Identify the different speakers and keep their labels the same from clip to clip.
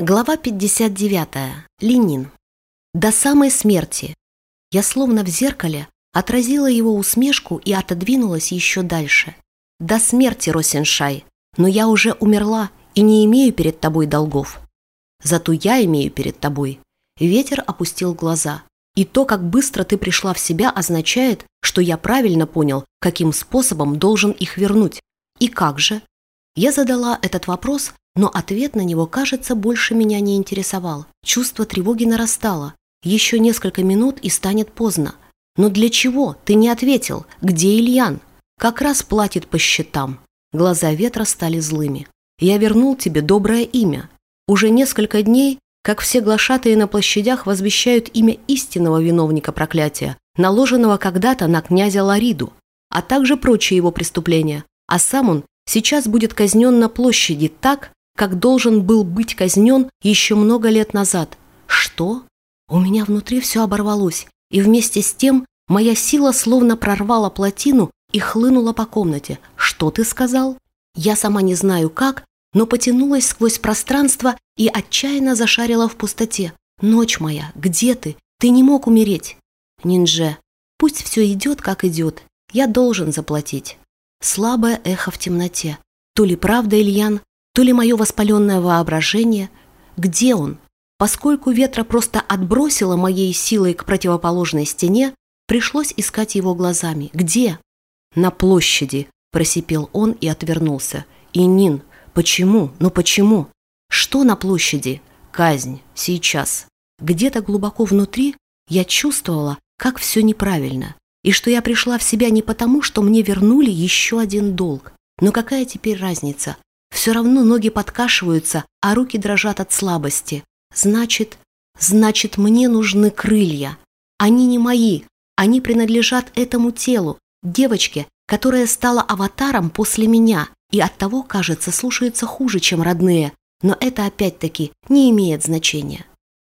Speaker 1: Глава 59. Ленин. До самой смерти. Я словно в зеркале отразила его усмешку и отодвинулась еще дальше. До смерти, Росеншай, но я уже умерла и не имею перед тобой долгов. Зато я имею перед тобой. Ветер опустил глаза. И то, как быстро ты пришла в себя, означает, что я правильно понял, каким способом должен их вернуть. И как же? Я задала этот вопрос, но ответ на него, кажется, больше меня не интересовал. Чувство тревоги нарастало. Еще несколько минут и станет поздно. Но для чего? Ты не ответил. Где Ильян? Как раз платит по счетам. Глаза ветра стали злыми. Я вернул тебе доброе имя. Уже несколько дней, как все глашатые на площадях возвещают имя истинного виновника проклятия, наложенного когда-то на князя Лариду, а также прочие его преступления. А сам он сейчас будет казнен на площади так, как должен был быть казнен еще много лет назад. Что? У меня внутри все оборвалось, и вместе с тем моя сила словно прорвала плотину и хлынула по комнате. Что ты сказал? Я сама не знаю как, но потянулась сквозь пространство и отчаянно зашарила в пустоте. «Ночь моя, где ты? Ты не мог умереть!» «Нинже, пусть все идет, как идет. Я должен заплатить». Слабое эхо в темноте. То ли правда, Ильян, то ли мое воспаленное воображение. Где он? Поскольку ветра просто отбросило моей силой к противоположной стене, пришлось искать его глазами. Где? На площади, просипел он и отвернулся. И Нин, почему? Ну почему? Что на площади? Казнь. Сейчас. Где-то глубоко внутри я чувствовала, как все неправильно, и что я пришла в себя не потому, что мне вернули еще один долг. Но какая теперь разница? Все равно ноги подкашиваются, а руки дрожат от слабости. Значит, значит, мне нужны крылья. Они не мои, они принадлежат этому телу, девочке, которая стала аватаром после меня и оттого, кажется, слушается хуже, чем родные, но это опять-таки не имеет значения.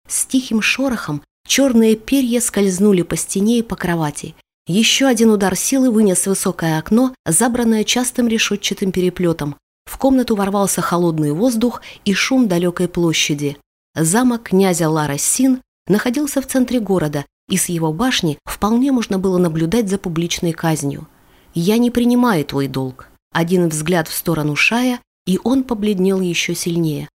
Speaker 1: С тихим шорохом черные перья скользнули по стене и по кровати. Еще один удар силы вынес высокое окно, забранное частым решетчатым переплетом, в комнату ворвался холодный воздух и шум далекой площади. Замок князя Лара Син находился в центре города, и с его башни вполне можно было наблюдать за публичной казнью. «Я не принимаю твой долг». Один взгляд в сторону Шая, и он побледнел еще сильнее.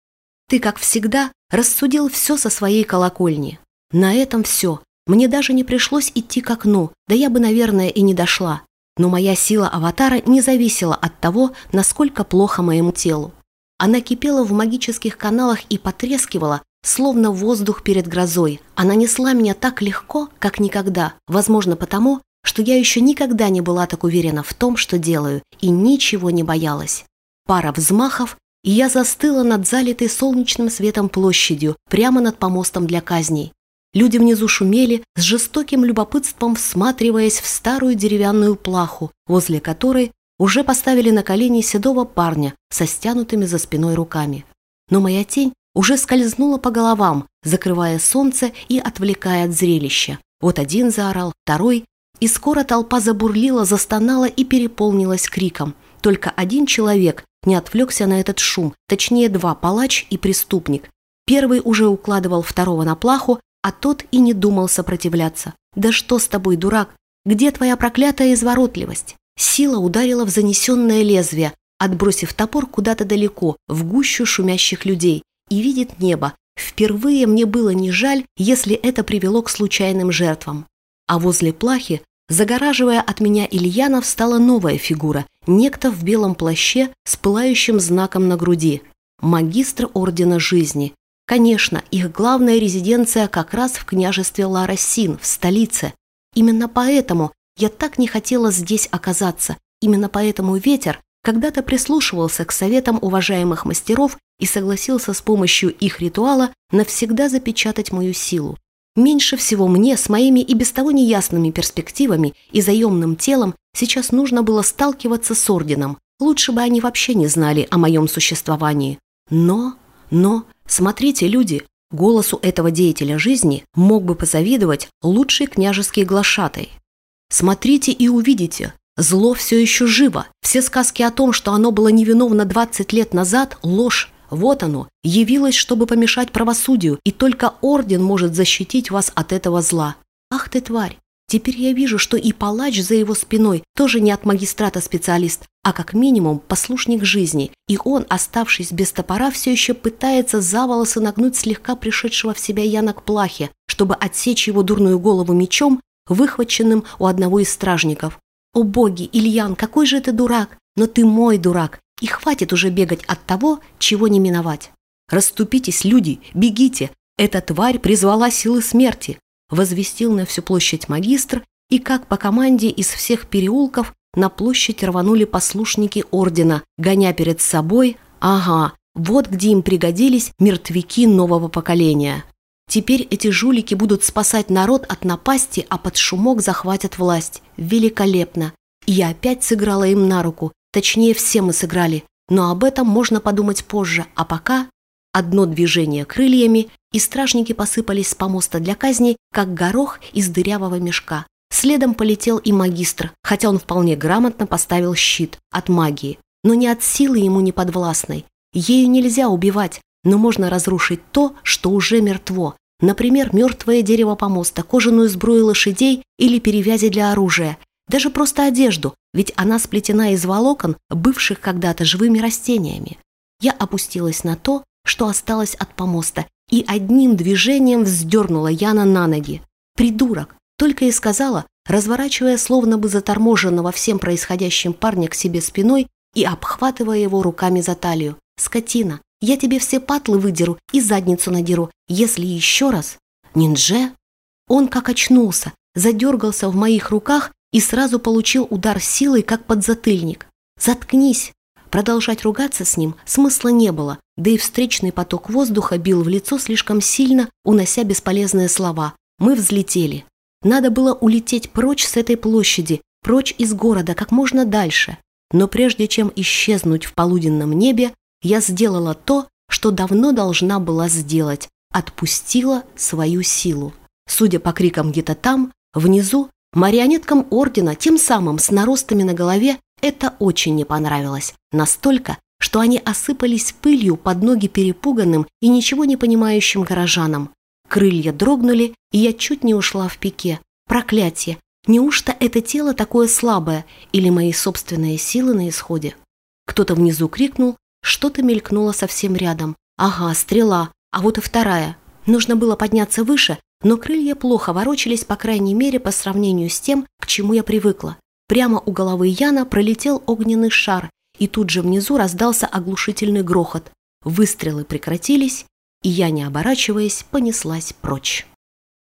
Speaker 1: «Ты, как всегда, рассудил все со своей колокольни. На этом все. Мне даже не пришлось идти к окну, да я бы, наверное, и не дошла. Но моя сила аватара не зависела от того, насколько плохо моему телу. Она кипела в магических каналах и потрескивала, словно воздух перед грозой. Она несла меня так легко, как никогда, возможно потому, что я еще никогда не была так уверена в том, что делаю, и ничего не боялась. Пара взмахов, и я застыла над залитой солнечным светом площадью, прямо над помостом для казней. Люди внизу шумели, с жестоким любопытством всматриваясь в старую деревянную плаху, возле которой уже поставили на колени седого парня со стянутыми за спиной руками. Но моя тень уже скользнула по головам, закрывая солнце и отвлекая от зрелища. Вот один заорал, второй, и скоро толпа забурлила, застонала и переполнилась криком. Только один человек не отвлекся на этот шум, точнее два, палач и преступник. Первый уже укладывал второго на плаху, а тот и не думал сопротивляться. «Да что с тобой, дурак? Где твоя проклятая изворотливость?» Сила ударила в занесенное лезвие, отбросив топор куда-то далеко, в гущу шумящих людей, и видит небо. Впервые мне было не жаль, если это привело к случайным жертвам. А возле плахи, загораживая от меня Ильяна, встала новая фигура, некто в белом плаще с пылающим знаком на груди. Магистр Ордена Жизни, Конечно, их главная резиденция как раз в княжестве Ларасин, в столице. Именно поэтому я так не хотела здесь оказаться. Именно поэтому ветер когда-то прислушивался к советам уважаемых мастеров и согласился с помощью их ритуала навсегда запечатать мою силу. Меньше всего мне с моими и без того неясными перспективами и заемным телом сейчас нужно было сталкиваться с орденом. Лучше бы они вообще не знали о моем существовании. Но, но Смотрите, люди, голосу этого деятеля жизни мог бы позавидовать лучший княжеский глашатай. Смотрите и увидите, зло все еще живо. Все сказки о том, что оно было невиновно 20 лет назад – ложь. Вот оно, явилось, чтобы помешать правосудию, и только орден может защитить вас от этого зла. Ах ты тварь! Теперь я вижу, что и палач за его спиной тоже не от магистрата специалист, а как минимум послушник жизни, и он, оставшись без топора, все еще пытается за волосы нагнуть слегка пришедшего в себя Яна к плахе, чтобы отсечь его дурную голову мечом, выхваченным у одного из стражников. «О боги, Ильян, какой же ты дурак! Но ты мой дурак, и хватит уже бегать от того, чего не миновать!» «Раступитесь, люди, бегите! Эта тварь призвала силы смерти! возвестил на всю площадь магистр, и как по команде из всех переулков на площадь рванули послушники ордена, гоня перед собой, ага, вот где им пригодились мертвяки нового поколения. Теперь эти жулики будут спасать народ от напасти, а под шумок захватят власть. Великолепно. И я опять сыграла им на руку. Точнее, все мы сыграли. Но об этом можно подумать позже. А пока одно движение крыльями, и стражники посыпались с помоста для казни, как горох из дырявого мешка. Следом полетел и магистр, хотя он вполне грамотно поставил щит от магии, но не от силы ему не подвластной. Ею нельзя убивать, но можно разрушить то, что уже мертво. Например, мертвое дерево помоста, кожаную сбрую лошадей или перевязи для оружия. Даже просто одежду, ведь она сплетена из волокон, бывших когда-то живыми растениями. Я опустилась на то, что осталось от помоста, и одним движением вздернула Яна на ноги. «Придурок!» Только и сказала, разворачивая словно бы заторможенного всем происходящим парня к себе спиной и обхватывая его руками за талию. «Скотина! Я тебе все патлы выдеру и задницу надеру, если еще раз...» «Ниндже?» Он как очнулся, задергался в моих руках и сразу получил удар силой, как подзатыльник. «Заткнись!» Продолжать ругаться с ним смысла не было, да и встречный поток воздуха бил в лицо слишком сильно, унося бесполезные слова. Мы взлетели. Надо было улететь прочь с этой площади, прочь из города, как можно дальше. Но прежде чем исчезнуть в полуденном небе, я сделала то, что давно должна была сделать. Отпустила свою силу. Судя по крикам где-то там, внизу, марионеткам ордена, тем самым с наростами на голове, это очень не понравилось. Настолько, что они осыпались пылью под ноги перепуганным и ничего не понимающим горожанам. Крылья дрогнули, и я чуть не ушла в пике. Проклятие! Неужто это тело такое слабое или мои собственные силы на исходе? Кто-то внизу крикнул, что-то мелькнуло совсем рядом. Ага, стрела, а вот и вторая. Нужно было подняться выше, но крылья плохо ворочались, по крайней мере, по сравнению с тем, к чему я привыкла. Прямо у головы Яна пролетел огненный шар, и тут же внизу раздался оглушительный грохот. Выстрелы прекратились, и я, не оборачиваясь, понеслась прочь.